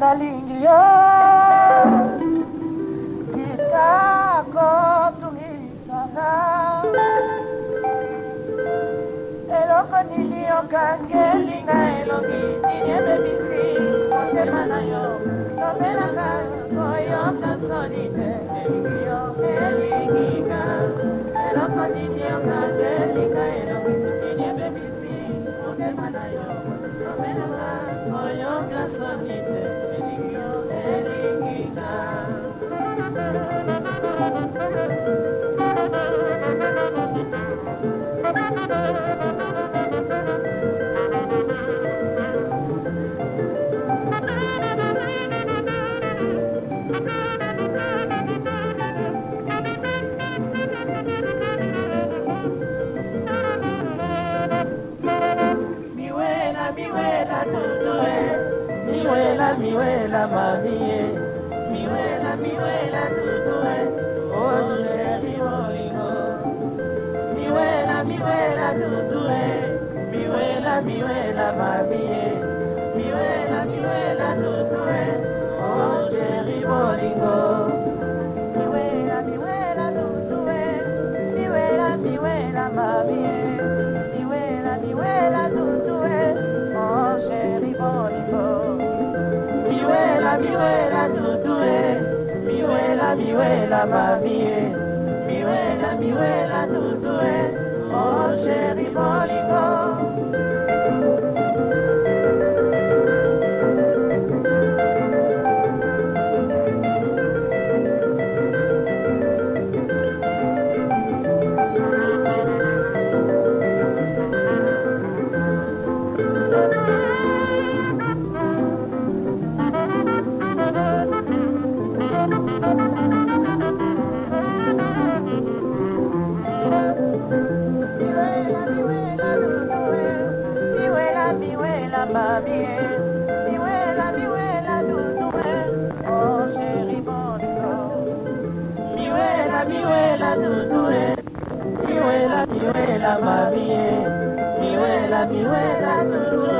nalingi yo kitako tungisana eloko nini okangelinga elongi nini ebebisi motema na yo tobelaka koyoka soni te elingi yo elinginga eloko nini miwela tutue miwela miwela mamie miwela miwela tutue osheri molingo miwela miwela tutue miwela miwela mamie miwela miwela tutue osheri molingo miwela miwela tutue miwela miwela mamie miwela miwela miwela mamie miwela miwela tutue osheri oh, molingo Miwela, miwela, mamie, miwela, miwela, tutue, oh chéri molingo. Miwela, miwela, tutue, miwela, miwela, mamie, miwela, miwela, tutue,